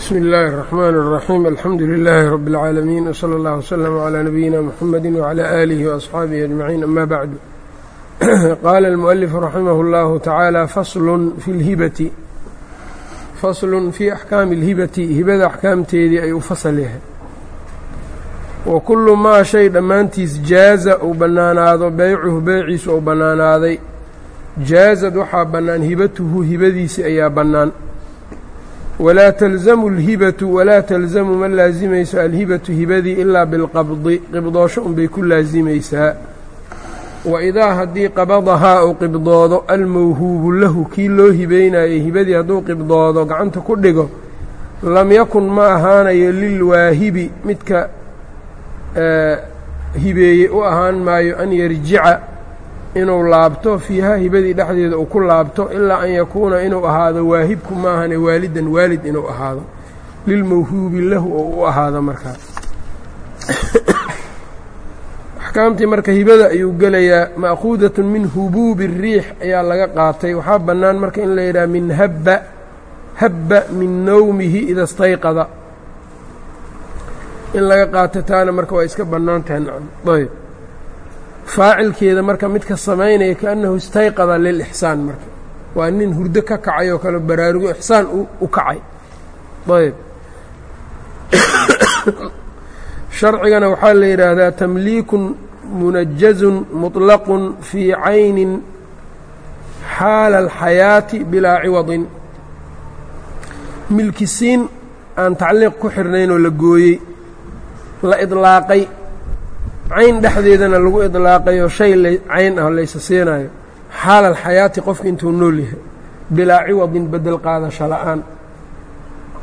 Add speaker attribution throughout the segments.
Speaker 1: bsmi اllahi الرحmn الرaxيim alxamdu لilaahi rb اlcaalamiin wslى اllah wslm عlى nabiyina mxamedi wعlى alihi وaصxaabihi aجmaciin ama bacdu qaala اlmuؤlif raximah اllahu tacaala faslun fi اlhibati faslun fii axkaami اlhibati hibada axkaamteedii ay u fasal yahay wa kullu maa shay dhammaantiis jaaza uu bannaanaado beycuhu beyciisu uu bannaanaaday jaazad waxaa bannaan hibatuhu hibadiisi ayaa bannaan walaa talzamu alhibatu walaa talzamu ma laasimayso alhibatu hibadii ilaa bilqabdi qibdoosho unbay ku laasimaysaa wa idaa haddii qabadahaa uu qibdoodo almawhuubu lahu kii loo hibeynayay hibadii hadduu qibdoodo gacanta ku dhigo lam yakun ma ahaanayo lilwaahibi midka hibeeyey u ahaan maayo an yarjica inuu laabto fiiha hibadii dhexdeeda uu ku laabto ilaa an yakuuna inuu ahaado waahibku maahane waalidan waalid inuu ahaado. Lilmawhuubi lahu oo u ahaado markaa axkaamtii marka hibada ayuu gelayaa ma'khuudatun min hubuubi الriix ayaa laga qaatay. Waxaa bannaan marka in la yidhaha min habba habba min nowmihi ida stayqada in laga qaato taana marka waa iska bannaan tahay nacam. Ayb faacilkeeda marka midka samaynaya kaannahu istayqada lilixsaan marka. Waa nin hurdo ka kacay oo kale baraarugo ixsaan u kacay. Ayb. Sharcigana waxaa la yidhaahdaa tamliikun munajazun muطlaqun fii caynin xaala alxayaati bilaa ciwadin. Milkisiin aan tacliiq ku xirnayn oo la gooyey la idlaaqay cayn dhexdeedana lagu idlaaqayo shay cayn ah laysa siinayo xaala alxayaati qofka intuu nool yahay bilaa ciwadin bedel qaadasho la'aan.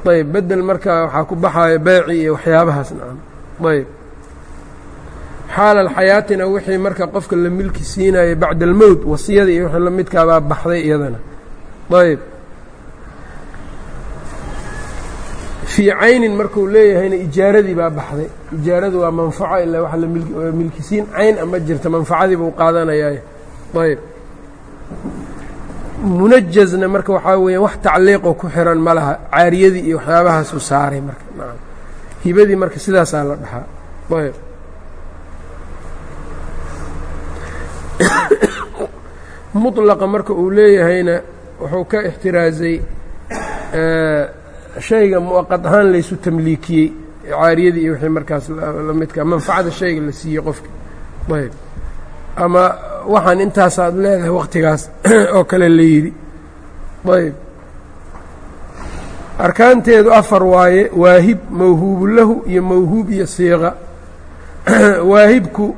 Speaker 1: Ayb bedel markaa waxaa ku baxayo beeci iyo waxyaabahaas nacam. Ayb. Xaala alxayaatina wixii marka qofka la milki siinayo bacda wasiyada iyo wixii la midkaabaa baxday iyadana. Ayb fii caynin markuu leeyahayna ijaaradii baa baxday. Ijaaradu waa manfaco ilaa waa milkisiin. Cayn ama jirta manfacadii buu qaadanayaa. Ayb munajazna marka waxaa weeya wax tacliiqoo ku xiran ma laha. Caariyadii iyo waxyaabahaasuu saaray marka. Hibadii marka sidaasaa la dhahaa. Ayb mutlaqa marka uu leeyahayna wuxuu ka ixtiraazay shayga muwaqad ahaan laysu tamliikiyey caariyadii iyo wixii markaas la midka manfacada shayga la siiyey qofka. Ayb. Ama waxaan intaasaad leedahay waqtigaas oo kale la yidhi. Ayb. Arkaanteedu afar waaye waahib mawhuubu lahu iyo mawhuub iyo siiqa. Waahibku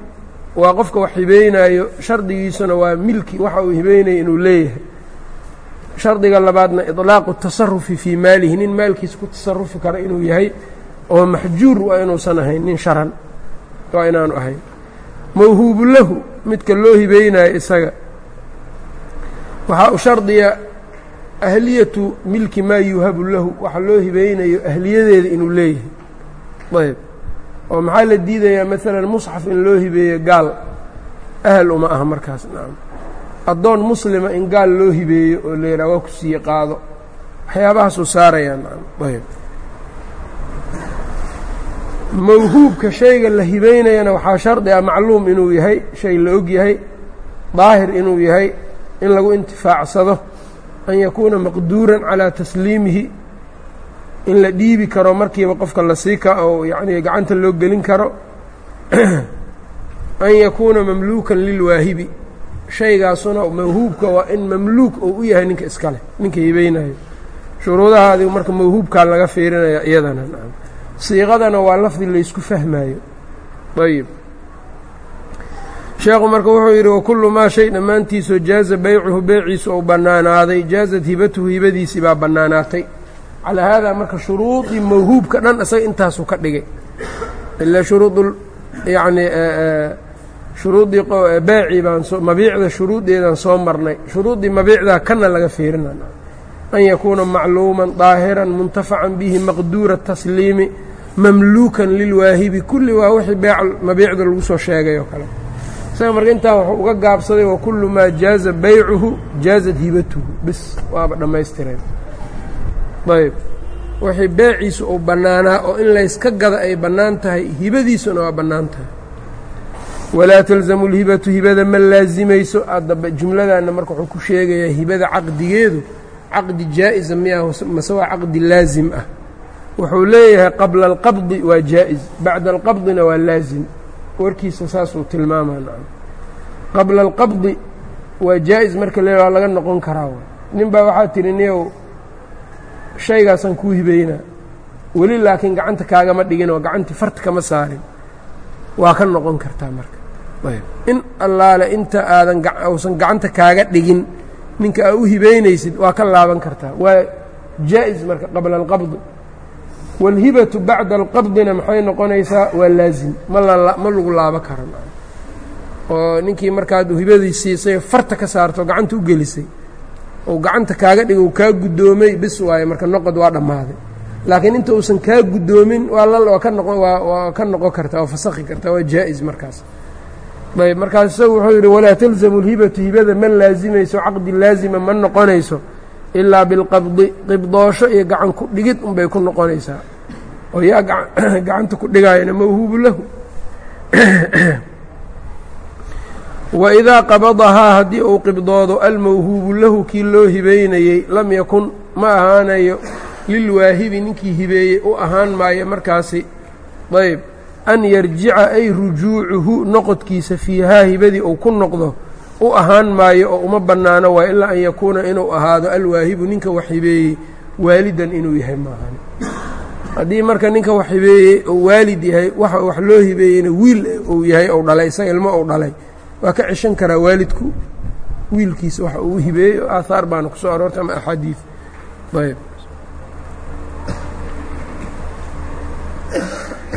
Speaker 1: waa qofka wax hibeynaayo shardigiisuna waa milki waxa uu hibeynaya inuu leeyahay shardiga labaadna iطlaaqu tasarufi fii maalihi nin maalkiisa ku tasarufi kara inuu yahay oo maxjuur waa inuusan ahayn nin sharan waa inaanu ahayn. Mawhuubu lahu midka loo hibeynayo isaga. Waxaa u shardiya ahliyatu milki maa yuuhabu lahu waxa loo hibeynayo ahliyadeeda inuu leeyahay. Ayb. Oo maxaa la diidayaa? Maalan musxaf in loo hibeeyo gaal ahal uma aha markaas nacam addoon muslima in gaal loo hibeeyo oo la yidhaha waa ku siiye qaado. Waxyaabahaasuu saarayaa nacam ayb. Mawhuubka shayga la hibeynayana waxaa shardi ah macluum inuu yahay shay la og yahay daahir inuu yahay in lagu intifaacsado an yakuuna maqduuran calaa tasliimihi in la dhiibi karo markiiba qofka la sii ka oo yacnii gacanta loo gelin karo. An yakuuna mamluukan lilwaahibi shaygaasuna mawhuubka waa in mamluuk uu u yahay ninka iska leh ninka hibeynayo shuruudaha adigu marka mawhuubkaa laga fiirinaya iyadana siiqadana waa lafdi laysku fahmaayo. Ayib. Sheekhu marka wuxuu yidhi wakullu maa shay dhammaantiisoo jaaza beycuhu beyciisu ou bannaanaaday. Jaazat hibatuhu hibadiisii baa bannaanaatay. Calaa haadaa marka shuruudii mawhuubka dhan isaga intaasuu ka dhigay. Ilaa shuruud yacni shuruuddii beecii baan mabiicda shuruuddeedaan soo marnay. Shuruuddii mabiicdaa kana laga fiirina. An yakuuna macluuman daahiran muntafacan bihi maqduura tasliimi mamluukan lilwaahibi kulli waa wixii mabiicda lagu soo sheegay oo kale. Isaga marka intaa wuxuu uga gaabsaday wa kullu maa jaaza beycuhu jaazat hibatuhu. Bis waaba dhammaystireen ayb wixii beeciisu uu bannaanaa oo in layska gada ay bannaan tahay hibadiisuna waa bannaan tahay walaa talzamu lhibatu hibada ma laasimayso. Adaba jumladaana marka wuxuu ku sheegayaa hibada caqdigeedu caqdi jaa-isa miyaah mase waa caqdi laasim ah. Wuxuu leeyahay qabla alqabdi waa jaa-is bacda alqabdina waa laasim warkiisa saasuu tilmaamaa nacam. Qabla alqabdi waa jaa-is marka le waa laga noqon karaa nin baa waxaa tihi niyow shaygaasaan kuu hibaynaa. Weli laakiin gacanta kaagama dhigin oo gacantii farta kama saarin. Waa ka noqon kartaa marka in allaale inta aadan uusan gacanta kaaga dhigin ninka aa u hibaynaysid waa ka laaban kartaa. Waa jaa-is marka qabla alqabdi wاlhibatu bacda alqabdina maxay noqonaysaa? Waa laazim. Ma lagu laabo karo oo ninkii markaad hibadii siisay farta ka saarto gacanta u gelisay oo gacanta kaaga dhiga u kaa guddoomay bis waaye marka noqod waa dhammaaday. Laakiin inta uusan kaa guddoomin waa ka noqon kartaa oo fasakhi kartaa waa jaa-is markaas ayb markaas isagu wuxuu yidhi walaa talzamu اlhibatu hibada ma laazimayso caqdi laazima ma noqonayso ilaa bilqabdi qibdoosho iyo gacan ku dhigid unbay ku noqonaysaa. Oo yaa gacanta ku dhigaayana mawhuubu lahu. Waidaa qabadahaa haddii uu qibdoodo almawhuubu lahu kii loo hibeynayey lam yakun ma ahaanayo lilwaahibi ninkii hibeeyey u ahaan maayo markaasi. Ayb an yarjica ay rujuucuhu noqodkiisa fiihaa hibadii uu ku noqdo u ahaan maayo oo uma bannaano waa ilaa an yakuuna inuu ahaado alwaahibu ninka wax hibeeyey waalidan inuu yahay maahan. Haddii marka ninka wax hibeeyey oo waalid yahay waxa wax loo hibeeyeyna wiil uu yahay ou dhalay isaga ilmo uu dhalay waa ka ceshan karaa waalidku wiilkiisa waxa uu hibeeyey oo aahaar baana ku soo aroortay ama axaadiid ayb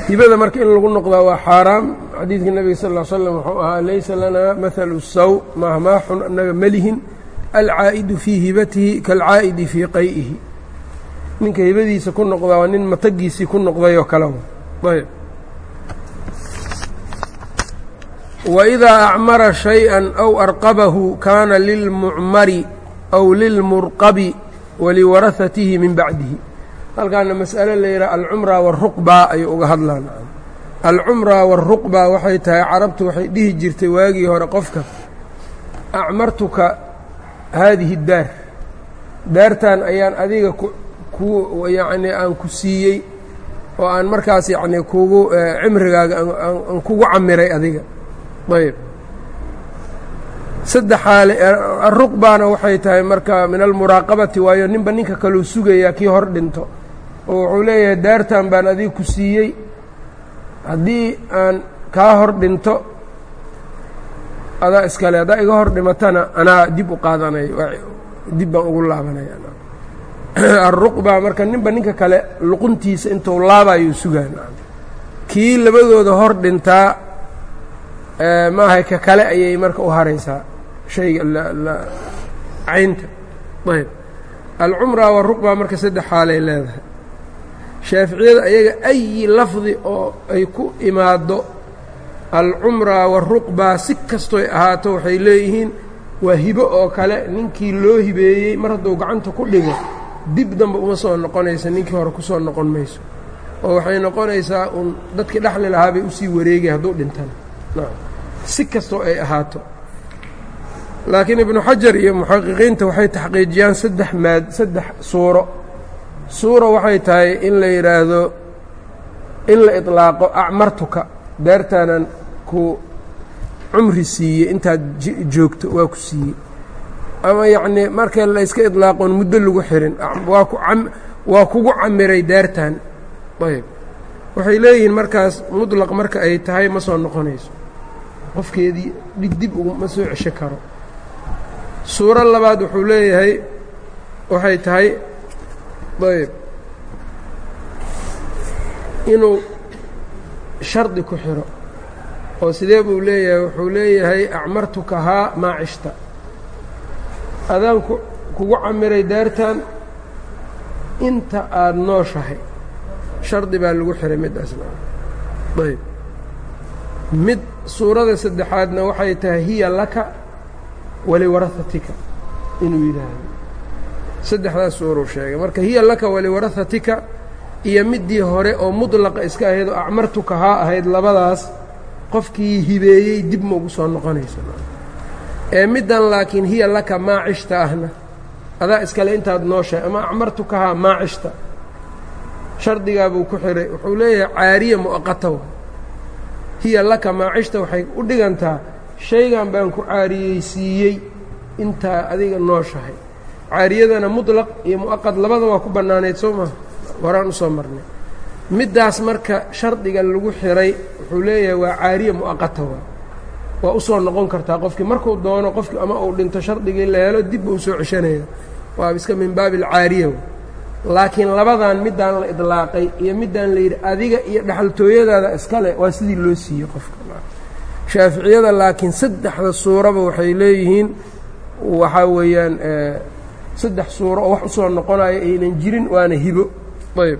Speaker 1: hibada marka in lagu noqdaa waa xaaraam. Xadiidka nebiga sal ll slam wuxuu ahaa laysa lanaa mahalu saw mahmaaxun annaga melihin alcaa'idu fii hibatihi kaalcaa'idi fii qay'ihi. Ninka hibadiisa ku noqdaa waa nin matagiisii ku noqday oo kale. Ayb. Waidaa acmara shay-an aw arqabahu kaana lilmucmari aw lilmurqabi waliwarahatihi min bacdihi halkaana mas'alo la yidhaha alcumra waruqba ayuu uga hadlaan alcumra waruqba waxay tahay carabtu waxay dhihi jirtay waagii hore qofka acmartuka haadihi daar. Daartan ayaan adiga ku yacnii aan ku siiyey oo aan markaas yacnii kugu cimrigaaga aan kugu camiray adiga. Ayb saddex xaale aruqbana waxay tahay marka min almuraaqabati waayo ninba ninka kaleu sugayaa kii hor dhinto oo wuxuu leeyahay daartan baan adiga ku siiyey. Haddii aan kaa hor dhinto adaa iskale haddaa iga hor dhimatana anaa dib u qaadanay dib baan ugu laabanaya aruqba marka ninba ninka kale luquntiisa intuu laabayuu sugaa kii labadooda hor dhintaa maahay ka kale ayay marka u haraysaa. Shayga caynta. Ayb alcumra waruqba marka saddex xaalay leedahay shaaficiyada ayaga ayi lafdi oo ay ku imaaddo alcumra waruqba si kastoy ahaato waxay leeyihiin waa hibo oo kale ninkii loo hibeeyey mar hadduu gacanta ku dhigo dib dambe uma soo noqonaysa ninkii hore ku soo noqon mayso. Oo waxay noqonaysaa uun dadkii dhexli lahaa bay u sii wareegay hadduu dhintana si kastoo ay ahaato. Laakiin ibnu xajar iyo muxaqiqiinta waxay taxqiijiyaan saddex maad saddex suuro suura waxay tahay in la yidhaahdo in la iطlaaqo acmartuka daartaanan ku cumri siiyey intaad joogto waa ku siiyey ama yacnii marka la yska iطlaaqoon muddo lagu xirin waa ku waa kugu camiray daartan ayb waxay leeyihiin markaas muطlaq marka ay tahay ma soo noqonayso qofkeedii dhig dib uma soo cesho karo suuro labaad wuxuu leeyahay waxay tahay ayb inuu shardi ku xiro oo sidee buu leeyahay? Wuxuu leeyahay acmartukahaa maa cishta adaan kugu camiray daartan inta aada nooshahay shardi baa lagu xiray midaasna ayb mid suurada saddexaadna waxay tahay hiya laka waliwarahatika inuu yidhaahdo saddexdaas suuruu sheegay. Marka hiya laka waliwarahatika iyo midii hore oo mudlaqa iska ahayd oo acmartuka haa ahayd labadaas qofkii hibeeyey dib ma ugu soo noqonayso. Ee middan laakiin hiya laka maa cishta ahna. Adaa iskale intaad nooshahay ama acmartuka haa maa cishta. Shardigaabuu ku xihay wuxuu leeyahay caariya mu'aqata hiya laka maa cishta. Waxay u dhigantaa shaygan baan ku caariyeysiiyey intaa adiga nooshahay caariyadana muطlaq iyo mu'aqad labada waa ku bannaanayd soo maha horaan u soo marnay. Middaas marka shardiga lagu xiray wuxuu leeyahay waa caariya mu'aqata waa. Waa u soo noqon kartaa qofkii markuu doono qofkii ama uu dhinto shardigii la helo dib buu soo ceshanaya. Waa iska min baabi alcaariya laakiin labadan middaan la idlaaqay iyo middaan la yidhi adiga iyo dhexaltooyadaada iskale waa sidii loo siiyey qofka shaaficiyada laakiin saddexda suuraba waxay leeyihiin waxaa weeyaan saddex suuro oo wax u soo noqonaya aynan jirin waana hibo. Ayb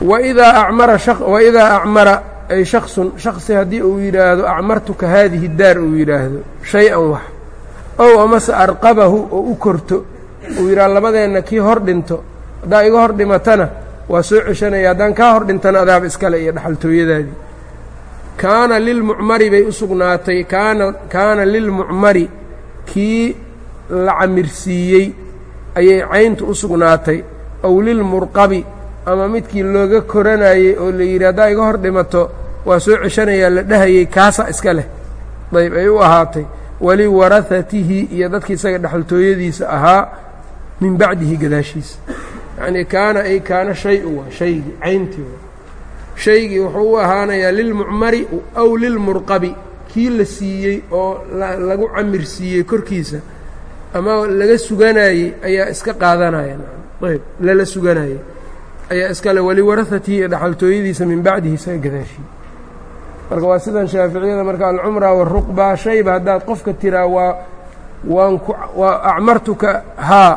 Speaker 1: waidaa acmara ay shaksun shaksi haddii uu yidhaahdo acmartuka haadihi daar uu yidhaahdo shay-an wax. Ow amase arqabahu oo u korto uu yidhaha labadeenna kii hor dhinto haddaa iga hor dhimatana waa soo ceshanaya haddaan kaa hor dhintana adaab iskale iyo dhexaltooyadaadii kaana lilmucmari bay u sugnaatay kaana kaana lilmucmari kii la camirsiiyey ayay cayntu u sugnaatay. Ow lilmurqabi ama midkii looga koranayey oo la yidhi haddaa iga hor dhimato waa soo ceshanayaa la dhahayey kaasa iska leh. Dayb ay u ahaatay. Waliwarahatihi iyo dadkii isaga dhexaltooyadiisa ahaa min bacdihi gadaashiisa yacnii kaana ay kaana shay-u waa shaygii cayntii waa shaygii wuxuu u ahaanayaa lilmucmari aw lilmurqabi kii la siiyey oo lagu camir siiyey korkiisa ama laga suganayey ayaa iska qaadanaya. Ayb lala suganayey. Ayaa iskale waliwarahatihi iyo dhexaltooyadiisa min bacdihi isaga gadaashii marka waa sidan shaaficiyada marka alcumra waruqba shayba haddaad qofka tiraa waa waan ku waa acmartuka haa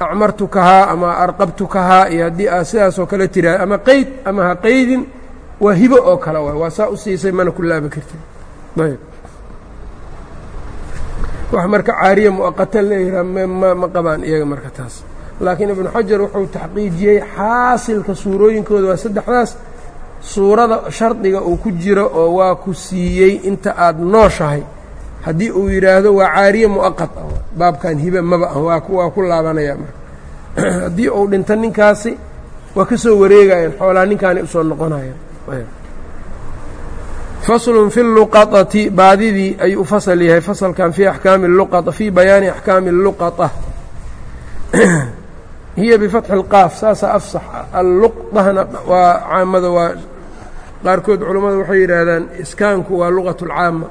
Speaker 1: acmartuka haa ama arqabtuka haa iyo haddii aad sidaasoo kale tiraa ama qeyd ama ha qeydin waa hibo oo kale waay. Waa saa u siisay mana ku laaba kartid wax marka caariya mu'aqata leeyihaa ma ma qabaan iyaga marka taas. Laakiin ibnu xajar wuxuu taxqiijiyey xaasilka suurooyinkooda waa saddexdaas. Suurada shardiga uu ku jiro oo waa ku siiyey inta aad nooshahay haddii uu yidhaahdo waa caariye mu'aqad ah baabkan hibe maba ah waa ku laabanaya marka. Haddii uu dhinto ninkaasi waa ka soo wareegayaan xoolaa ninkaani u soo noqonayaan faslun fi luqaطati baadidii ayuu u fasal yahay fasalkan fii axkaami luqaa fii bayaani axkaami luqaطa hiya bifatxi اlqaaf saasa afsax alluqdahna waa caamada waa qaarkood culammadu waxay yidhaahdaan iskaanku waa luqaة اlcaama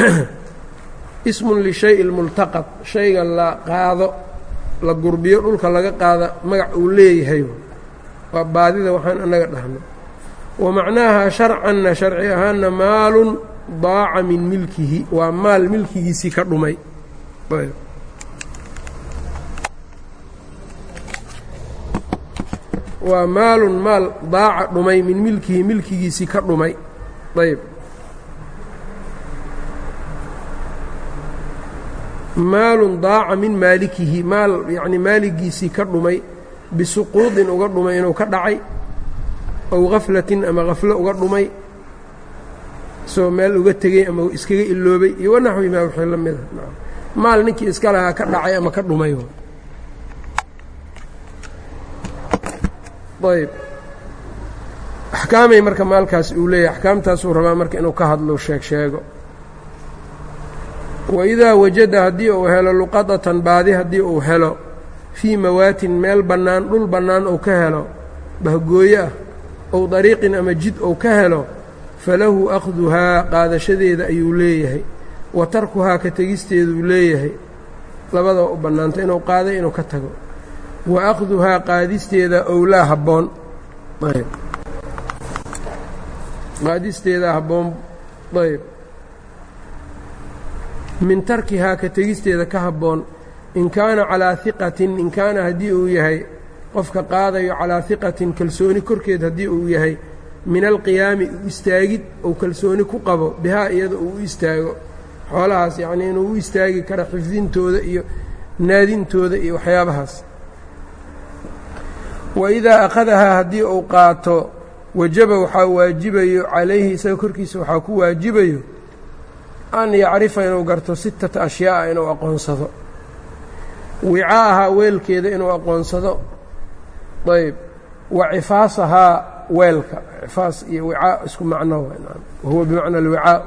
Speaker 1: ismun lishay اlmultaqad shayga la qaado la gurbiyo dhulka laga qaada magac uu leeyahay waa baadida waxaan annaga dhahno wa macnaaha sharcanna sharci ahaanna maalun daaca min milkihi waa maal milkigiisii ka dhumay waa maalun maal daaca dhumay min milkihi milkigiisii ka dhumay ayb maalun daaca min maalikihi maal yacni maaligiisii ka dhumay bisuquudin uga dhumay inuu ka dhacay ow gaflatin ama gaflo uga dhumay isagoo meel uga tegey ama iskaga iloobay iyo wanaxwimaa wixii la mida maal ninkii iska lahaa ka dhacay ama ka dhumay ayb axkaamay marka maalkaas uu leeyahay axkaamtaasuu rabaa marka inuu ka hadlo sheeg sheego waidaa wajada haddii uu helo luqadatan baadi haddii uu helo fii mawaatin meel bannaan dhul bannaan uu ka helo bahgooyo ah ow dariiqin ama jid uu ka helo falahu akhduhaa qaadashadeeda ayuu leeyahay. Wa tarkuhaa ka tegisteeduu leeyahay. Labadaba u bannaanta inuu qaaday inuu ka tago. Wa akhduhaa qaadisteeda owlaa habboon. Qaadisteeda habboon. Ayb. Min tarkihaa ka tegisteeda ka habboon. In kaana calaa hiqatin in kaana haddii uu yahay qofka qaadayo calaa hiqatin kalsooni korkeed haddii uu yahay min alqiyaami u istaagid ou kalsooni ku qabo bihaa iyada uu u istaago. Xoolahaas yacnii inuu u istaagi karo xifdintooda iyo naadintooda iyo waxyaabahaas. Wa idaa akhadahaa haddii uu qaato wajaba waxaa waajibayo calayhi isaga korkiisa waxaa ku waajibayo an yacrifa inuu garto sittata ashyaa'a inuu aqoonsado. Wicaahaa weelkeeda inuu aqoonsado ayb wa cifaasahaa weelka. Cifaas iyo wicaa isku macno wahuwa bimacna alwicaa.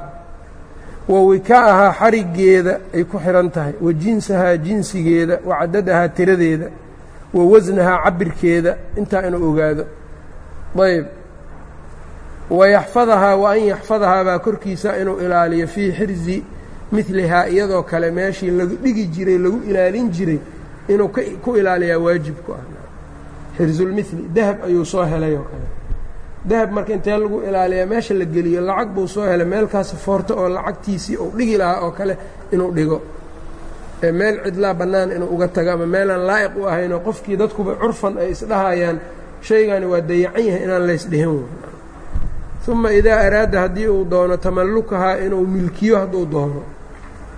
Speaker 1: Wa wikaa'ahaa xariggeeda ay ku xidhan tahay. Wa jinsahaa jinsigeeda. Wa cadadahaa tiradeeda. Wa wasnahaa cabirkeeda. Intaa inuu ogaado. Ayb wa yaxfadahaa wa an yaxfadahaa baa korkiisa inuu ilaaliyo fii xirzi midlihaa iyadoo kale meeshii lagu dhigi jiray lagu ilaalin jiray inuu ku ilaaliyaa waajib ku ah xirsulmili dahab ayuu soo helay oo kale. Dahab marka intee lagu ilaaliyaa meesha la geliyo lacag buu soo helay meelkaasi foorto oo lacagtiisii uu dhigi lahaa oo kale inuu dhigo. Ee meel cidlaa bannaan inuu uga tago ama meelaan laa'iq u ahaynoo qofkii dadkuba curfan ay isdhahayaan shaygani waa dayacan yahay inaan laysdhihin uma idaa araada haddii uu doono tamallukahaa inuu milkiyo hadduu doono.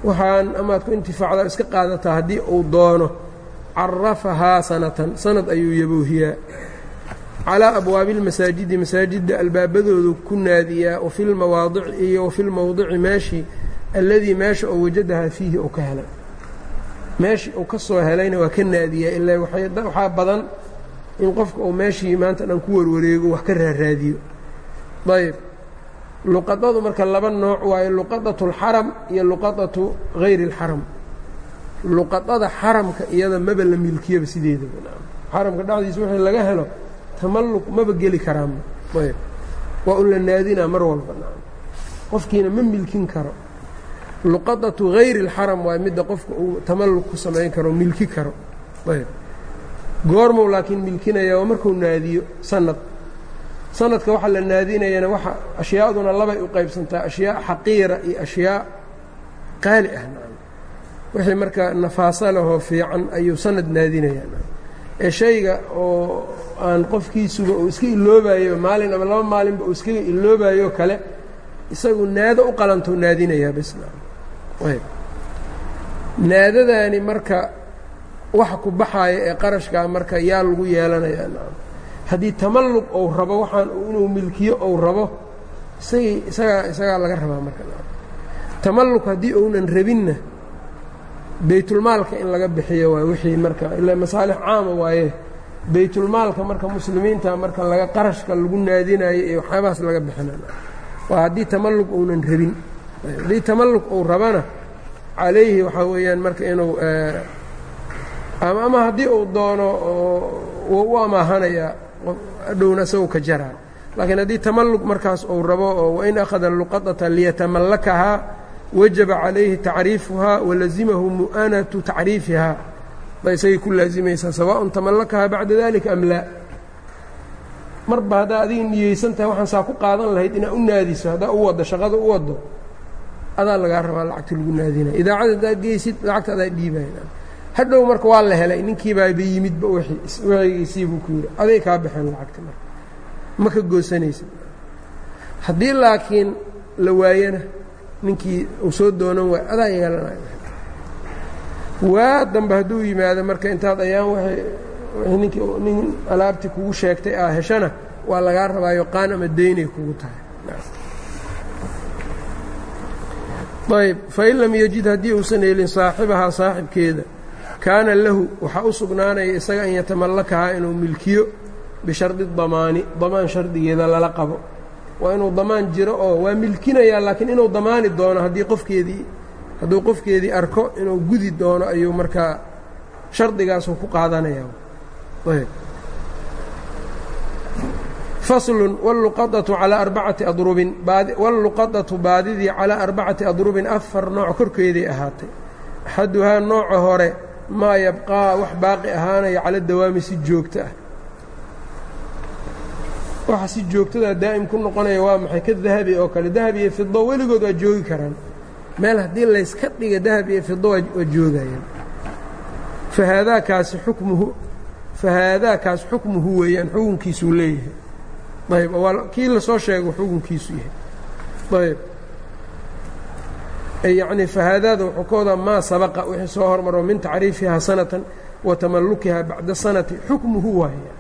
Speaker 1: Waxaan amaad ku intifaacda iska qaadataa haddii uu doono carafahaa sanatan sanad ayuu yaboohiyaa calaa abwaabi lmasaajidi masaajidda albaabadoodu ku naadiyaa wafi lmawaadici iyo wafi lmowdici meeshii alladii meesha oo wajadahaa fiihi ou ka helay meeshii uu ka soo helayna waa ka naadiyaa ilaa waxaa badan in qofka uu meeshii maanta dhan ku warwareego wax ka raaraadiyo ayb luqadadu marka laba nooc waayo luqadatu اlxaram iyo luqadatu hayri اlxaram luqadada xaramka iyada maba la milkiyaba sideedaba xaramka dhexdiisa wixii laga helo tamalluq maba geli karaama ayb. Waa un la naadinaa mar walba qofkiina ma milkin karo. Luqadatu hayri اlxaram waa midda qofka uu tamalluq ku samayn karo milki karo. Ayb. Goormuu laakiin milkinaya waa markuu naadiyo sanad. Sanadka waxaa la naadinayana waxa ashyaaduna labay u qaybsantaa ashyaa xaqiira iyo ashyaa qaali ah wixii marka nafaaso lahoo fiican ayuu sanad naadinayaa. Ee shayga oo aan qofkiisuba uu iska iloobayo maalin ama laba maalinba uu iskaga iloobayo kale isagu naado u qalantou naadinayaa bs ayb naadadaani marka waxa ku baxaaya ee qarashkaa marka yaa lagu yeelanayaa haddii tamalluq ou rabo waxaan inuu milkiyo ou rabo isagii isagaa isagaa laga rabaa marka. Tamalluq haddii ounan rabinna baytulmaalka in laga bixiyo waay wixii marka ilaa masaalix caama waaye. Baytulmaalka marka muslimiinta marka laga qarashka lagu naadinayo iyo waxyaabahaas laga bixinay waa haddii tamalluq ounan rabin. Haddii tamalluq ou rabana calayhi waxaa weeyaan marka inuu ama haddii uu doono wuu u amaahanayaa adhowna isagoo ka jaraa. Laakiin haddii tamalluq markaas uu rabo oo wain akhada luqadata liyatamallakahaa wajaba calayhi tacriifuhaa walazimahu mu'anatu tacriifihaa ba isagay ku laazimaysaa sawaaءun tamallakahaa bacda dalika am laa? Marba haddaa adiga niyeysan tahay waxaan saa ku qaadan lahayd inaad u naadiso haddaa u waddo shaqada u waddo adaa lagaa rabaa lacagta lagu naadinaya idaacada haddaad geysid lacagta adaa dhiibaya hadhow marka waa la helay ninkiibaaba yimidba wgiisii buu ku yidhi aday kaa baxeen lacagta marka. Ma ka goosanaysa haddii laakiin la waayana ninkii uu soo doonan waay adaa yeelanaya waa dambe hadduu yimaado marka intaad ayaan w ninkii nin alaabtii kugu sheegtay aa heshana waa lagaa rabaayo qaan ama daynay kugu tahay. Ayb fain lam yajid haddii uusan helin saaxibahaa saaxibkeeda kaana lahu waxaa u sugnaanaya isaga an yatamallakahaa inuu milkiyo bishardi damaani damaan shardigeeda lala qabo waa inuu damaan jiro oo waa milkinayaa laakiin inuu damaani doono haddii qofkeedii hadduu qofkeedii arko inuu gudi doono ayuu markaa shardigaasuu ku qaadanayaa. Ayb. Faslun wاlluqadatu calaa arbacati adrubin wاlluqadatu baadidii calaa arbacati adrubin afar nooc korkeeday ahaatay. Axaduhaa nooca hore maa yabqaa wax baaqi ahaanaya cala dawaami si joogto ah waxa si joogtadaa daa'im ku noqonaya waa maxay ka dahabi oo kale? Dahab iyo fido weligood waa joogi karaan. Meel haddii layska dhiga dahab iyo fido waa joogayaan. Fahaadaakaasi xukmuhu fahaadaakaas xukmuhu weeyaan xukunkiisuu leeyahay. Ayb kii la soo sheego xukunkiisu yahay. Ayb yacni fahaadaada wuxuu ka wadaa maa sabaqa wixii soo hormaro min tacriifihaa sanatan wa tamallukihaa bacda sanati xukmuhu waaya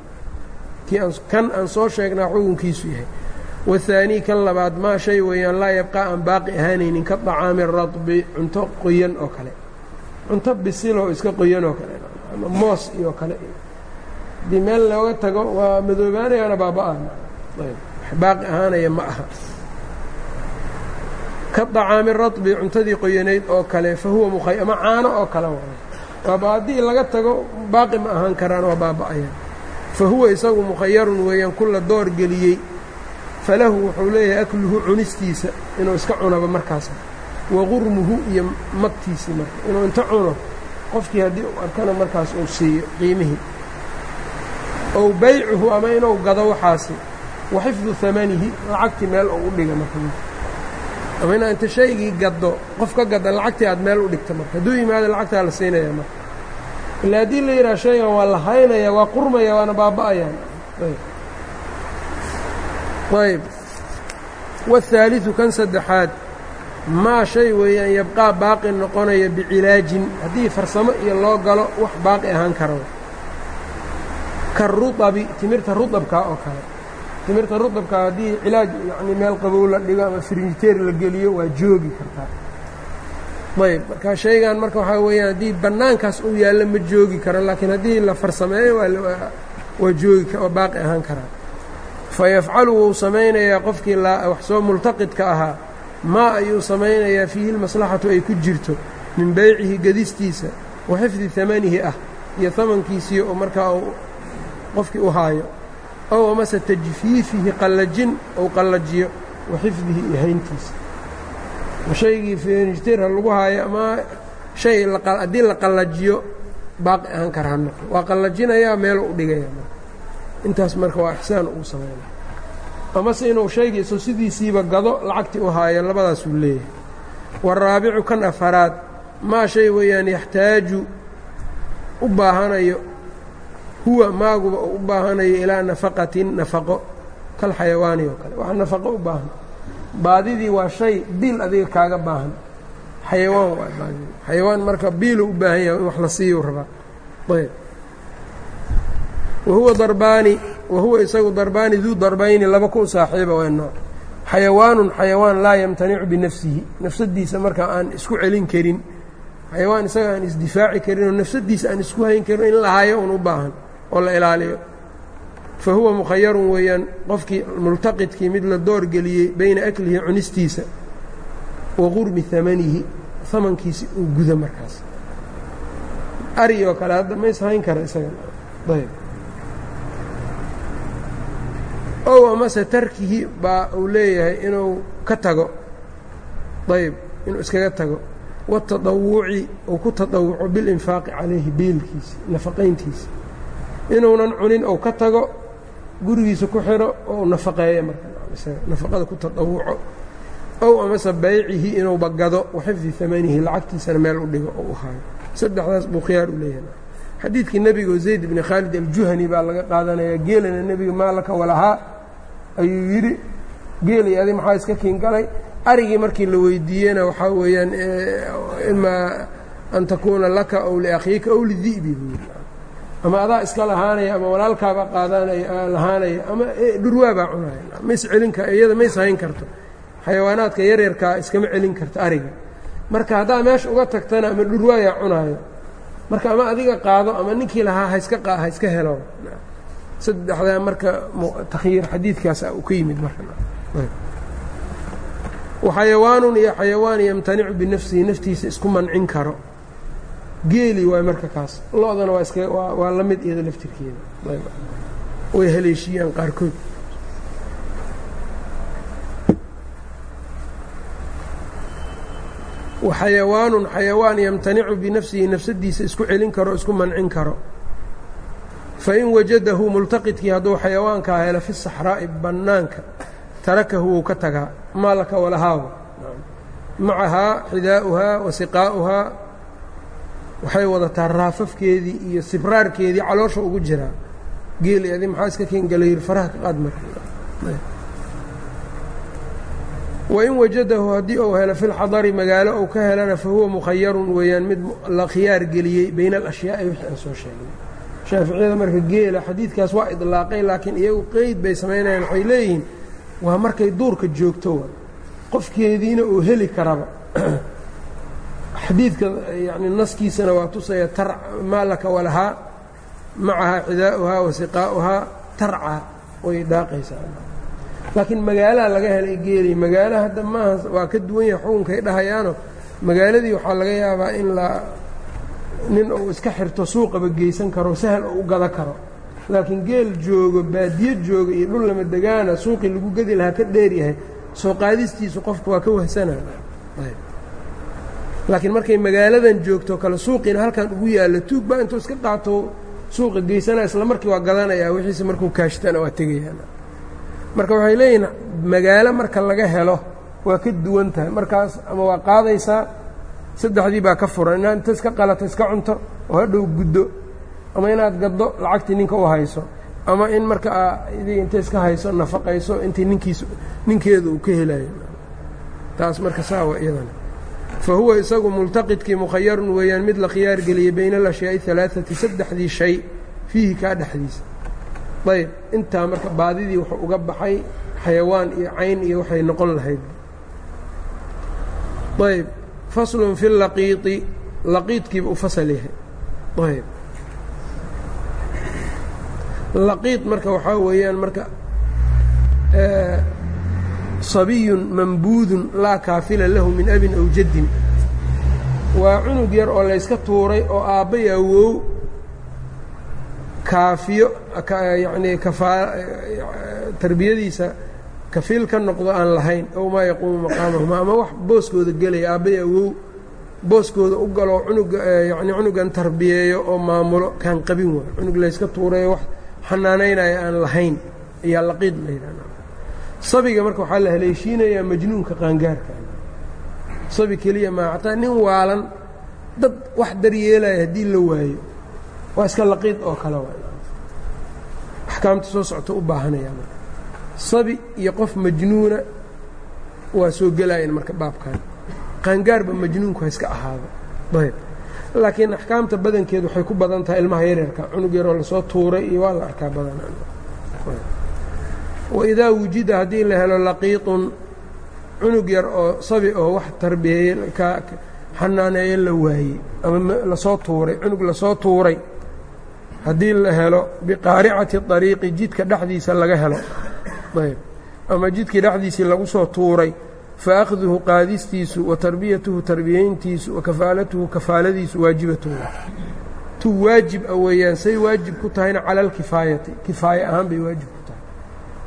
Speaker 1: kan aan soo sheegnaa xukunkiisu yahay. Wahaanii kan labaad maa shay weeyaan laa yabqaa aan baaqi ahaanaynin ka dacaami radbi cunto qoyan oo kale. Cunto bisiloo iska qoyan oo kale ama moos iyo kale. Haddii meel looga tago waa madoobaanayaana baaba-a baaqi ahaanaya ma aha. Ka dacaami radbi cuntadii qoyanayd oo kale fa huwa mukhay ama caano oo kale. Waaba haddii laga tago baaqi ma ahaan karaan waa baaba-ayaan fa huwa isagu mukhayarun weeyaan kulla door geliyey. Falahu wuxuu leeyahay akluhu cunistiisa inuu iska cunaba markaas. Wa qurmuhu iyo magtiisii marka inuu inta cuno qofkii haddii uu arkana markaas uu siiyo qiimihii ow baycuhu ama inuu gado waxaasi wa xifdu hamanihi lacagtii meel uu u dhiga marka. Ama inaa inta shaygii gaddo qof ka gadda lacagtii aad meel u dhigta marka hadduu yimaado lacagtaa la siinaya marka ila haddii la yidhaha shaygan waa la haynaya waa qurmaya waana baaba'ayaan ayb. Wاhaaliثu kan saddexaad maa shay weeyaan yabqaa baaqi noqonaya bicilaajin haddii farsamo iyo loo galo wax baaqi ahaan kara karuabi timirta ruabkaa oo kale. Timirta ruabkaa haddii cilaaj yani meel qabow la dhigo ama frinjiteer la geliyo waa joogi kartaa ayb marka shaygan marka waxaa weeyaan haddii bannaankaas uu yaallo ma joogi karo laakiin haddii la farsameeyo waa joogi waa baaqi ahaan karaa fayafcalu wuu samaynayaa qofkii wax soo multaqidka ahaa. Maa ayuu samaynayaa fiihi lmaslaxatu ay ku jirto min beycihi gedistiisa wa xifdi hamanihi ah iyo hamankiisii oo markaa uu qofkii u haayo. Ow amase tajfiifihi qallajin ou qallajiyo wa xifdihi iyo hayntiisa shaygii fenijteerha lagu haayo ama shay haddii la qallajiyo baaqi ahaan karaa noqo waa qallajinayaa meelu u dhigaya intaas marka waa ixsaan ugu samaynaya amase inuu shaygii iso sidiisiiba gado lacagtii u haayo labadaasuu leeyahay. Waaraabicu kan afaraad maa shay weeyaan yaxtaaju u baahanayo huwa maaguba uu u baahanayo ilaa nafaqatin nafaqo kal xayawaani oo kale. Wax nafaqo u baahan baadidii waa shay biil adiga kaaga baahan. Xayawaan waa baadidii xayawaan marka biiluu u baahan yahay in wax la siiyuu rabaa ayb. Wahuwa darbaani wahuwa isagu darbaani duu darbayni laba ku saaxiiba waa nooc. Xayawaanun xayawaan laa yamtanicu binafsihi. Nafsadiisa marka aan isku celin karin xayawaan isaga aan isdifaaci karin oo nafsadiisa aan isku hayn karin in la hayo un u baahan oo la ilaaliyo fa huwa mukhayarun weeyaan qofkii multaqidkii mid la door geliyey bayna aklihi cunistiisa wa qurmi hamanihi hamankiisi uu guda markaas. Ari oo kale hadda ma ishayn kara isaga. Ayb. Ow amase tarkihi baa uu leeyahay inuu ka tago. Ayb inuu iskaga tago. Waatadawuci uu ku tadawuco bilinfaaqi calayhi beelkiisa nafaqayntiisa inuunan cunin ou ka tago gurigiisa ku xiro oo nafaqeeya marka nafaqada ku tadawuco ow amase baycihi inuu bagado wa xifdi hamanihi lacagtiisana meel u dhigo oo u haayo. Saddexdaas buu khiyaar u leeyahay. Xadiidkii nebigo zayd bni khaalid aljuhani baa laga qaadanayaa geelana nebiga maalaka walahaa ayuu yidhi geelay adi maxaa iska kiingalay arigii markii la weydiiyena waxaa weeyaan imaa an takuuna laka ow liakhiika ow lidi'bi buu yidhi ama adaa iska lahaanaya ama walaalkaabaa qaadanaya lahaanaya ama dhurwaabaa cunaya ma is celin kar iyada ma is hayn karto. Xayawaanaadka yaryarkaa iskama celin karto ariga. Marka haddaa meesha uga tagtana ama dhurwaayaa cunaayo marka ama adiga qaado ama ninkii lahaa haiska ha iska helo. Saddexdaa marka takhyiir xadiidkaasa uu ka yimid marka. Waxayawaanun iyo xayawaan yamtanicu binafsihi naftiisa isku mancin karo geeli waay marka kaas. Lo-dana waa iska waa la mid iyada laftirkeeda. Way haleeshiiyaan qaarkood. Waxayawaanun xayawaan yamtanicu binafsihi nafsadiisa isku celin karo isku mancin karo. Fain wajadahu multaqidkii hadduu xayawaankaa helo fi saxraa'i bannaanka tarakahu wuu ka tagaa. Maalaka walahaawa macahaa xidaa'uhaa wa siqaa'uhaa waxay wadataa raafafkeedii iyo sibraarkeedii caloosha ugu jiraa geeli adi maxaa iska keengalayir faraha ka qaad wain wajadahu haddii uu helo fi lxadari magaalo uu ka helana fa huwa mukhayarun weeyaan mid la khiyaar geliyey bayna alashyaai wixii aan soo sheegnay. Shaaficiyada marka geela xadiidkaas waa idlaaqay laakiin iyagu qeyd bay samaynayaan waxay leeyihiin waa markay duurka joogto wa qofkeediina uu heli karaba xadiidka yani naskiisana waa tusaya maa laka walahaa macahaa cidaa'uhaa wa siqaa'uhaa tarca way dhaaqaysaa laakiin magaalaha laga helay geeli magaalo hadda maaha waa ka duwan yahay xukunkay dhahayaano magaaladii waxaa laga yaabaa in la nin uu iska xirto suuqaba geysan karo sahal oo u gada karo. Laakiin geel joogo baadiyo jooga iyo dhul lama degaana suuqii lagu gedi lahaa ka dheer yahay soo qaadistiisu qofku waa ka wahsanaa laakiin markay magaaladan joogto kale suuqiina halkan ugu yaallo tuug baa intuu iska qaato suuqa geysanaa isla markii waa gadanayaa wixiise markuu kaashtana waa tegayaan marka waxay leeyihiin magaalo marka laga helo waa ka duwan tahay. Markaas ama waa qaadaysaa saddexdii baa ka furan. Inaad inta iska qalato iska cunto oo hadhow guddo ama inaad gaddo lacagtii ninka u hayso ama in marka idii inta iska hayso nafaqayso intii ninkiis ninkeedu uu ka helayo. Taas marka saawa iyadana fa huwa isagu multaqidkii mukhayarun weeyaan mid la khiyaar geliyey bayna alashyaai alaaati saddexdii shay fiihi kaa dhexdiisa. Ayb intaa marka baadidii wuxuu uga baxay xayawaan iyo cayn iyo waxay noqon lahayd. Ayb faslun fi laqiiطi laqiidkiiba u fasal yahay. Ayb laqiid marka waxaa weeyaan marka sabiyun mambuudun laa kaafila lahu min abin aw jaddin. Waa cunug yar oo layska tuuray oo aabbay awow kaafiyo yacnii kafaa tarbiyadiisa kafiil ka noqdo aan lahayn. Ow maa yaquumu maqaamahuma ama wax booskooda gelaya aabbay awow booskooda u galoo cunuga yacnii cunugan tarbiyeeyo oo maamulo kaan qabin waay cunug layska tuurayo wax xanaanaynaya aan lahayn ayaa laqiid la yidhahda sabiga marka waxaa la haleeshiinayaa majnuunka qaangaarka. Sabi keliya maa hataa nin waalan dad wax daryeelaya haddii la waayo. Waa iska laqiid oo kale waa axkaamta soo socto u baahanaya sabi iyo qof majnuuna waa soo gelayan marka baabkan qaangaarba majnuunku ha iska ahaado. Ayb. Laakiin axkaamta badankeed waxay ku badan tahay ilmaha yaryarka. Cunug yaroo la soo tuuray iyo waa la arkaa badan waidaa wujida haddii la helo laqiiطun cunug yar oo sabi oo wax tarbiyeeye xanaaneeye la waayey ama la soo tuuray cunug la soo tuuray haddii la helo biqaaricati طariiqi jidka dhexdiisa laga helo. Ama jidkii dhexdiisii lagu soo tuuray fa akhduhu qaadistiisu wa tarbiyatuhu tarbiyeyntiisu wa kafaalatuhu kafaaladiisu waajibatun tu waajib a weeyaan say waajib ku tahayna cala alkifaayati ahaan bay waajib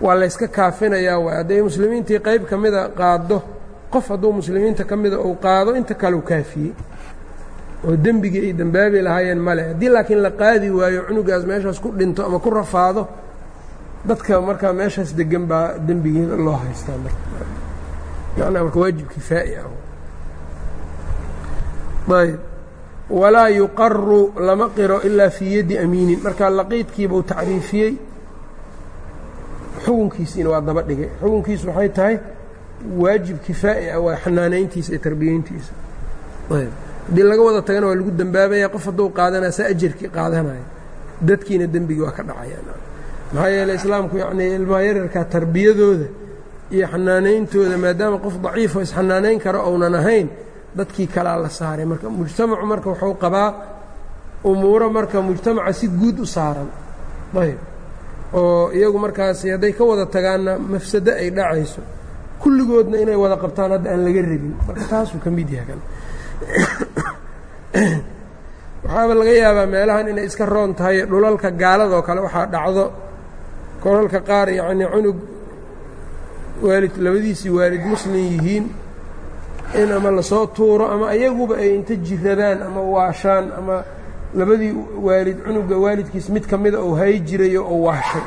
Speaker 1: waa layska kaafinayaa waay hadday muslimiintii qayb ka mida qaaddo qof hadduu muslimiinta ka mida uu qaado inta kaleu kaafiyey. Oo dembigii ay dembaabi lahaayeen male haddii laakiin la qaadi waayo cunugaas meeshaas ku dhinto ama ku rafaado dadka markaa meeshaas degan baa dembigeeda loo haystaa macnaa marka waajib kifaa'i ah. Ayb walaa yuqaru lama qiro ilaa fii yaddi amiinin. Marka laqiidkiibuu tacriifiyey xukunkiisiina waa daba dhigay. Xukunkiisu waxay tahay waajib kifaa'i ah waa xanaanayntiisa iyo tarbiyeyntiisa. Ayb. Haddii laga wada tagana waa lagu dembaabaya qof hadduu qaadanaya sa ajarkii qaadanaya dadkiina dembigii waa ka dhacayaan. Maxaa yeeley islaamku yacnii ilmaha yaryarkaa tarbiyadooda iyo xanaanayntooda maadaama qof daciifo isxanaanayn karo ounan ahayn dadkii kalaa la saaray. Marka mujtamacu marka wuxuu qabaa umuuro marka mujtamaca si guud u saaran. Ayb oo iyagu markaasi hadday ka wada tagaanna mafsado ay dhacayso. Kulligoodna inay wada qabtaan hadda aan laga rabin. Marka taasuu ka mid yahay. Waxaaba laga yaabaa meelahan inay iska roon tahay dhulalka gaaladoo kale waxaa dhacdo. Kolalka qaar yacnii cunug waalid labadiisii waalid muslim yihiin in ama la soo tuuro ama iyaguba ay inta jiradaan ama waashaan ama labadii waalid cunuga waalidkiis mid ka mida uu hay jirayo oo waashay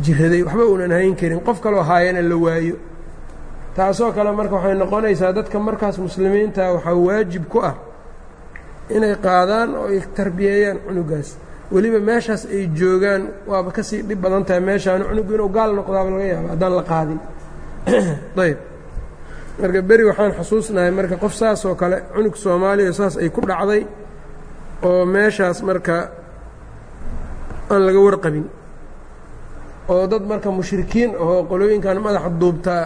Speaker 1: jiraday waxba uunan hayn karin qof kaloo haayana la waayo. Taasoo kale marka waxay noqonaysaa dadka markaas muslimiinta waxaa waajib ku ah inay qaadaan oo ay tarbiyeeyaan cunugaas. Weliba meeshaas ay joogaan waaba ka sii dhib badan tahay meeshaan cunugu inuu gaal noqdaaba laga yaaba haddaan la qaadin. Ayb. Marka beri waxaan xusuusnahay marka qof saas oo kale cunug soomaaliya saas ay ku dhacday oo meeshaas marka aan laga warqabin oo dad marka mushrikiin ahoo qolooyinkan madaxa duubtaa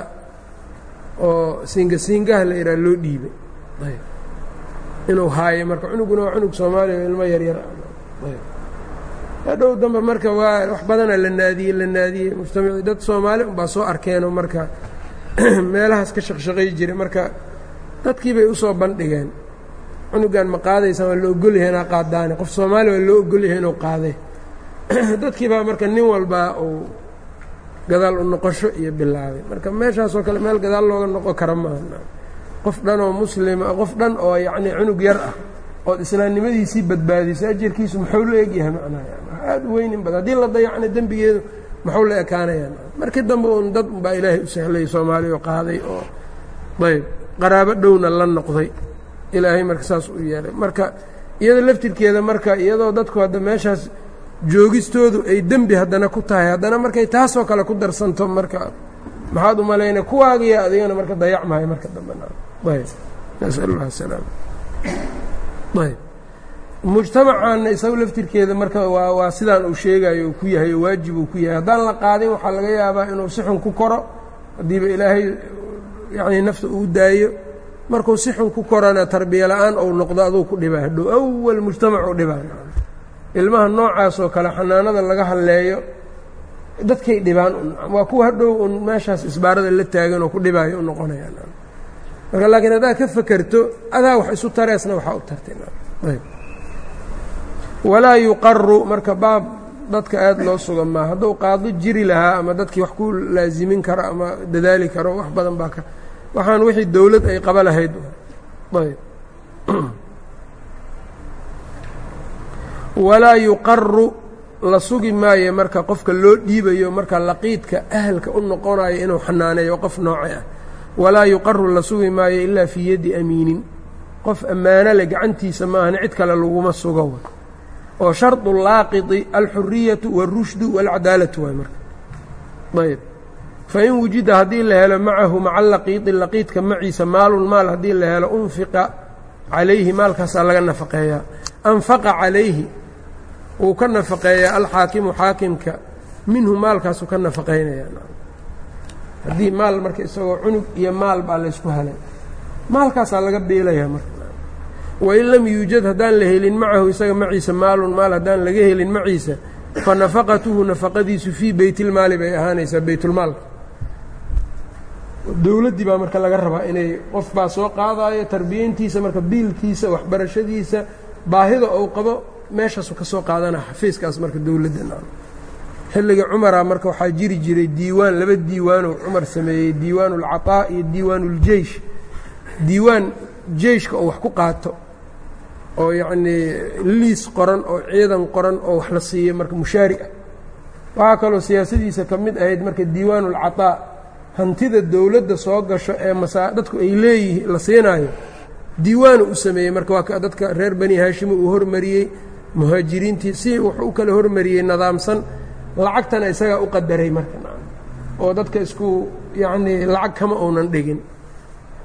Speaker 1: oo siinga siingaha la yidhaha loo dhiibay. Inuu haayo marka cunuguna waa cunug soomaaliya oo ilmo yaryar hadhow dambe marka waa wax badana la naadiyey la naadiyey. Mujtamaci dad soomaali unbaa soo arkeenoo marka meelahaas ka shaqshaqay jiray. Marka dadkii bay u soo bandhigeen cunugan ma qaadaysaan waa la ogolyahay inaa qof soomaaliya waa loo ogolyahay inuu qaaday. Dadkii baa marka nin walbaa uu gadaal u noqosho iyo bilaabay. Marka meeshaasoo kale meel gadaal looga noqon kara maaha qof dhan oo muslima qof dhan oo yacnii cunug yar ah ood islaamnimadiisii badbaadiso ajarkiisu muxuu la egyahay macnaha? Aada u weynin badan haddii la dayacna dembigeedu muxuu la ekaanayaa? Markii dambe uun dad unbaa ilaahay u sahlayay soomaaliya oo qaaday oo ayb qaraabo dhowna la noqday ilaahay marka saas u yeelay. Marka iyada laftirkeeda marka iyadoo dadku hadda meeshaas joogistoodu ay dembi haddana ku tahay haddana markay taasoo kale ku darsanto marka maxaad u kuwaagiya adigana marka dayacmahay marka dambe mujtamacaanna isagu laftirkeeda marka waa sidaan uu sheegayo ku yahay oo waajib uu ku yahay. Haddaan la qaadin waxaa laga yaabaa inuu si xun ku koro haddiiba ilaahay yacnii nafta uu daayo markuu si xun ku korana tarbiya la'aan ou noqdo aduu ku dhibaa. Hadhow awal mujtamacuu dhibaa. Ilmaha noocaas oo kale xanaanada laga hadleeyo dadkay dhibaan waa kuwa hadhow un meeshaas isbaarada la taagan oo ku dhibaayo u noqonayaan. Marka laakiin haddaad ka fakerto adaa wax isu tareesna waxaa u tartay. Walaa yuqaru marka baab dadka aada loo suga maa hadduu qaado jiri lahaa ama dadkii wax ku laasimin karo ama dadaali karo wax badan baa ka waxaan wixii dowlad ay qaba lahayd. Ayb. Walaa yuqaru la sugi maayo marka qofka loo dhiibayo marka laqiidka ahalka u noqonayo inuu xanaaneeyo qof nooce ah. Walaa yuqaru la sugi maayo ilaa fii yaddi amiinin. Qof ammaano leh gacantiisa maahane cid kale laguma sugo oo shardu laaqidi alxuriyatu wاlrushdu wاlcadaalatu waay marka. Ayb fain wujida haddii la helo macahu maca laqiidi laqiidka maciisa maalun maal haddii la helo unfiqa calayhi maalkaasaa laga nafaqeeyaa anfaqa calayhi wuu ka nafaqeeyaa alxaakimu xaakimka minhu maalkaasuu ka nafaqaynaya haddii maal marka isagoo cunug iyo maal baa laysku helay maalkaasaa laga beelayaa marka. Wain lam yuujad haddaan la helin macahu isaga maciisa maalun maal haddaan laga helin maciisa fa nafaqatuhu nafaqadiisu fii beytilmaali bay ahaanaysaa beytulmaalka dowladdii baa marka laga rabaa inay qof baa soo qaadayo tarbiyeyntiisa marka biilkiisa waxbarashadiisa baahida ou qabo meeshaasu ka soo qaadana xafiiskaas marka dowladda xilliga cumara marka waxaa jiri jiray diiwaan laba diiwaanoo cumar sameeyey diiwaan ulcataa iyo diiwaan uljeish diiwaan jeyshka oo wax ku qaato oo yacnii liis qoran oo ciidan qoran oo wax la siiyo marka mushaari ah. Waxaa kaloo siyaasadiisa ka mid ahayd marka diiwaan ulcataa hantida dowladda soo gasho ee masaa dadku ay leeyihiin la siinaayo diiwaanu u sameeyey. Marka waa dadka reer bani haashima uu hormariyey muhaajiriintii si wuxuu u kala hormariyey nidaamsan lacagtana isagaa u qadaray marka. Oo dadka isku yacnii lacag kama uunan dhigin.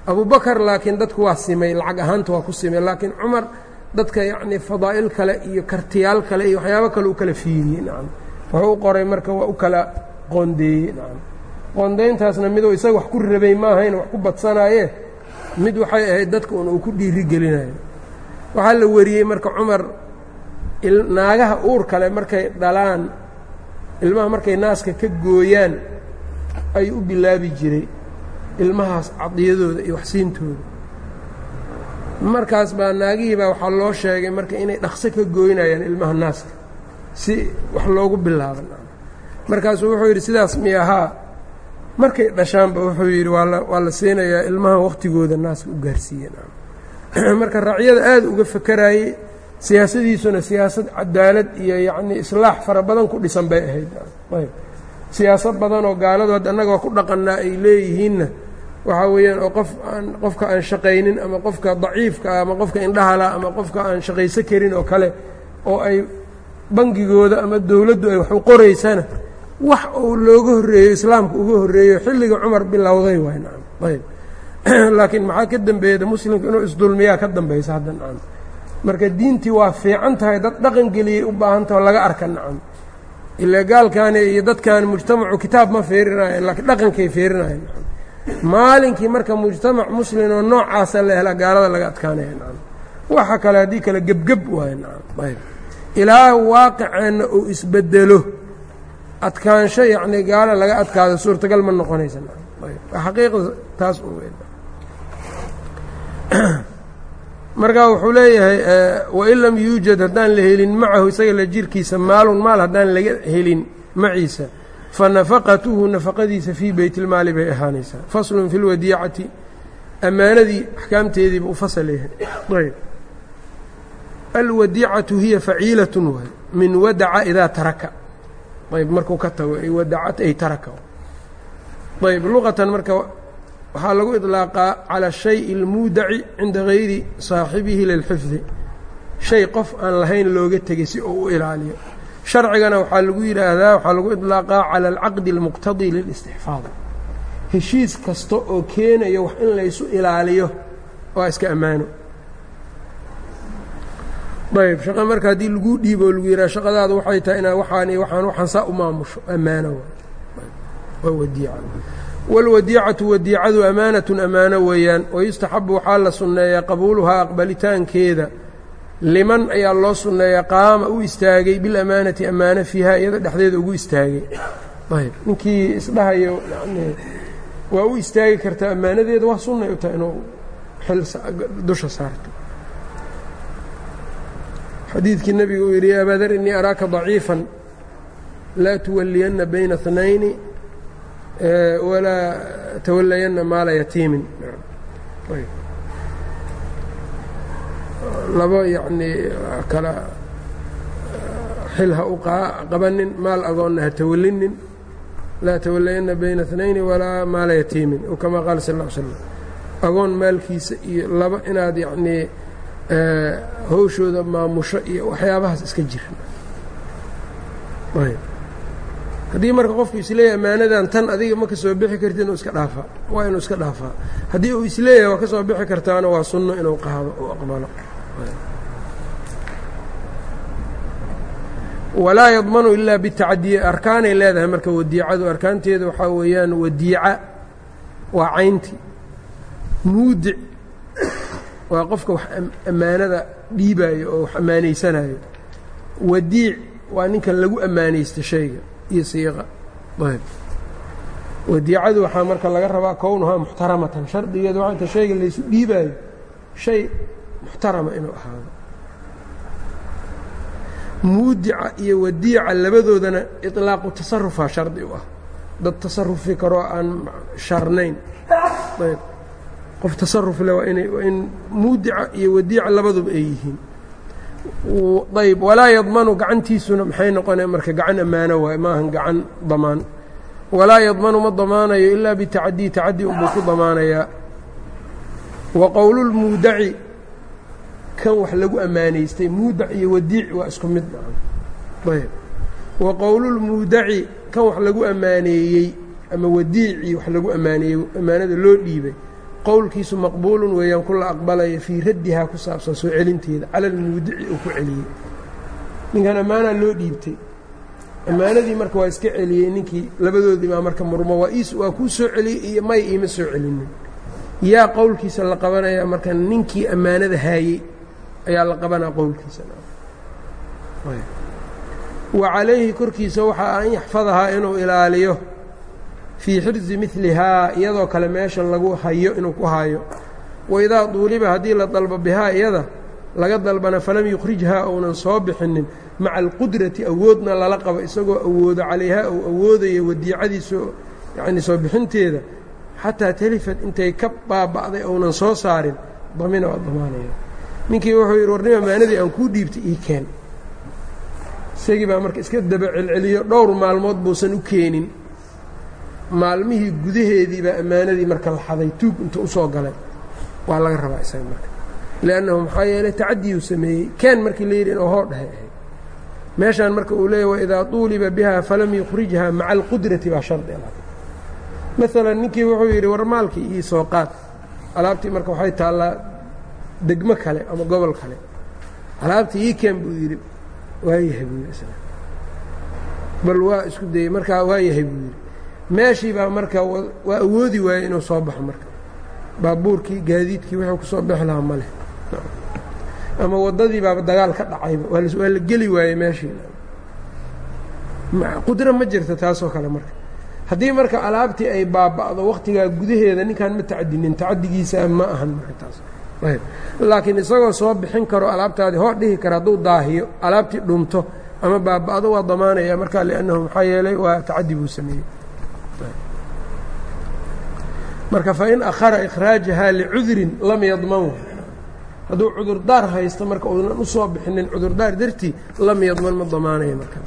Speaker 1: Abubakar laakiin dadku waa simay lacag ahaanta waa ku simay. Laakiin cumar dadka yacnii fadaa'il kale iyo kartiyaal kale iyo waxyaabo kale u kala fiiriyey nacam wuxuu u qoray marka waa u kala qoondeeyey nacam qoondayntaasna miduu isaga wax ku rabay maahayna wax ku badsanaaye mid waxay ahayd dadka un uu ku dhiiri gelinayo waxaa la wariyey marka cumar naagaha uur kale markay dhalaan ilmaha markay naaska ka gooyaan ayuu u bilaabi jiray ilmahaas cadiyadooda iyo waxsiintooda. Markaas baa naagihii baa waxaa loo sheegay marka inay dhaqso ka gooynayaan ilmaha naaska si wax loogu bilaabo markaasuu wuxuu yidhi sidaas miyahaa markay dhashaanba wuxuu yidhi waa la siinayaa ilmaha wakhtigooda naaska u gaarsiiyen marka raacyada aada uga fakaraayey siyaasadiisuna siyaasad cadaalad iyo yacnii islaax fara badan ku dhisan bay ahayd. Siyaasad badanoo gaaladu hadda annaga waa ku dhaqannaa ay leeyihiinna waxaa weeyaan oo qof aan qofka aan shaqaynin ama qofka daciifka ah ama qofka indhahala ama qofka aan shaqayso karin oo kale oo ay bangigooda ama dowladdu ay wax u qoraysana wax uu looga horreeyo islaamka uga horreeyo xilliga cumar bilowday waay nacam ayb. Laakiin maxaa ka dembeeyada muslimka inuu isdulmiyaa ka dambaysa hadda nacam marka diintii waa fiican tahay dad dhaqan geliyay u baahan taho laga arka nacam ilaa gaalkaani iyo dadkan mujtamacu kitaab ma feerinayan laakiin dhaqankay feerinayan nacam maalinkii marka mujtamac muslim oo noocaasa la hela gaalada laga adkaanaya nacam waxa kale haddii kale gebgeb waayo nacam ayb. Ilaa waaqiceenna uu isbedelo adkaansho yacni gaalo laga adkaado suurtagal ma noqonaysa xaqiiqda taas u weyn. Marka wuxuu leeyahay wain lam yuujad haddaan la helin macahu isaga la jirkiisa maalun maal haddaan laga helin maciisa fa nafaqatuhu nafaqadiisa fii beytilmaali bay ahaanaysaa faslun fi lwadiicati ammaanadii axkaamteediiba u fasal ayb. Alwadiicatu hiya faciilatun waay min wadaca idaa taraka ayb markuu ka tago ay wadacat ay taraka ayb luqatan marka waxaa lagu iطlaaqaa calى الشhayءi اlmuudaci cinda gayri saaxibihi lilxifdi shay qof aan lahayn looga tegay si uu u ilaaliyo sharcigana waxaa lagu yidhaahdaa waxaa lagu iطlaaqaa calى اlcaqdi اlmuqtadي lilاstixfaad heshiis kasta oo keenayo wax in laysu ilaaliyo waa iska ammaano ayb shaqo marka haddii laguu dhiibo o lagu yidhaha shaqadaada waxay tahay inaa waxaan iyo waxaan waxaan saa u maamusho ammaano waa wadiica. Wاlwadiicatu wadiicadu amaanatun amaano weeyaan wayustaxabu waxaa la sunneeyaa qabuuluhaa aqbalitaankeeda. Liman ayaa loo sunneeyaa qaama u istaagay bilamaanati amaano fiiha iyada dhexdeeda ugu istaagay. Ayb ninkii isdhahayo yani waa u istaagi kartaa ammaanadeeda waa sunnay u tahay inuu xil dusha saarto xadiidkii nebiga uu yidhi ya abaa dar innii araaka daciifan laa tuwalliyanna bayna اtnayni walaa tawallayanna maala yatiimin. Laba yacnii kala xil ha u qabanin maal agoonna ha tawallinin laa tawallayanna bayna اtnayni walaa maala yatiimin. Kamaa qaala sal l slam agoon maalkiisa iyo laba inaad yacnii hawshooda maamusho iyo waxyaabahaas iska jiran haddii marka qofku is leeyahay ammaanadan tan adiga ma ka soo bixi karti inuu iska dhaafaa waa inuu iska dhaafaa haddii uu is leeyahay waa ka soo bixi kartaana waa sunno inuu qaado uu aqbalo. Walaa yadmanu ilaa bitacadiye arkaanay leedahay marka wadiicadu. Arkaanteeda waxaa weeyaan wadiica waa caynti muudic waa qofka wax ammaanada dhiibaayo oo wax ammaanaysanayo. Wadiic waa ninkan lagu ammaanaysta shayga iyo siiqa ayb. Wadiicadu waxaa marka laga rabaa kownuhaa muxtaramatan shardigeeda waa inta shayga laysu dhiibaayo shay muxtarama inuu ahaado. Muudica iyo wadiica labadoodana iطlaaqu tasarufaa shardi u ah. Dad tasarufi karoo aan sharnayn. Ayb qof tasaruf le waa in muudica iyo wadiica labaduba ay yihiin. Ayb walaa yadmanu gacantiisuna maxay noqonaya marka gacan ammaano waay maahan gacan damaan. Walaa yadmanu ma damaanayo ilaa bitacadii tacadi unbuu ku damaanayaa. Wa qowlulmuudaci kan wax lagu ammaanaystay muudac iyo wadiic waa isku mid ayb wa qowlulmuudaci kan wax lagu ammaaneeyey ama wadiicii wax lagu ammaaneeyey ammaanada loo dhiibay qowlkiisu maqbuulun weeyaan ku la aqbalaya fii raddihaa ku saabsan soo celinteeda cala almuudici uu ku celiyey. Ninkan ammaanaa loo dhiibtay. Ammaanadii marka waa iska celiyey ninkii labadoodii baa marka murmo waa is waa kuu soo celiyey iyo may iima soo celinin. Yaa qowlkiisa la qabanayaa marka ninkii ammaanada haayey ayaa la qabanaa qowlkiisa. Wa calayhi korkiisa waxaa an yaxfadahaa inuu ilaaliyo fii xirzi milihaa iyadoo kale meeshan lagu hayo inuu ku hayo. Waidaa duuliba haddii la dalbo bihaa iyada laga dalbana falam yukhrijhaa ounan soo bixinin maca alqudrati awoodna lala qabo isagoo awoodo calayhaa uu awoodayo wadiicadiisu yacnii soo bixinteeda xataa talifad intay ka baaba'day ounan soo saarin damina waa damaanaya ninkii wuxuu yidhi warnima ammaanadii aan kuu dhiibtay ii keen. Isagii baa marka iska daba celceliyo dhowr maalmood buusan u keenin maalmihii gudaheedii baa ammaanadii marka la xaday tuug inta u galay. Waa laga rabaa isaga marka. Liannahu maxaa yeelay tacadiyuu sameeyey. Keen markii la yidhi inuu hoo dhahay. Ahayd meeshaan marka uu leeyahy waidaa tuuliba biha falam yukhrijha maca alqudrati baa shardi maalan ninkii wuxuu yidhi war maalkii ii soo qaad. Alaabtii marka waxay taallaa degmo kale ama gobol kale. Alaabtii ii keen buu yidhi waayahay buu yidhi bal waa isku dayey markaa waayahay buu yidhi meeshii baa marka waa awoodi waayey inuu soo baxo marka. Baabuurkii gaadiidkii wuxuu ku soo bixi lahaa ma leh ama waddadii baaba dagaal ka dhacayba waa la geli waayey meeshii. Qudro ma jirta taasoo kale marka. Haddii marka alaabtii ay baaba'do wakhtigaa gudaheeda ninkaan ma tacadinin tacadigiisa ma ahan martaas laakiin isagoo soo bixin karo alaabtaadii hoo dhihi kara hadduu daahiyo alaabtii dhunto ama baaba'do waa damaanaya markaa liannahu maxaa yeelay waa tacadi buu sameeyey marka fain akhara ikhraajahaa licudrin lam yadmanhu hadduu cudurdaar haysto marka uunan u soo bixinin cudurdaar dartii lam yadman ma damaanaya marka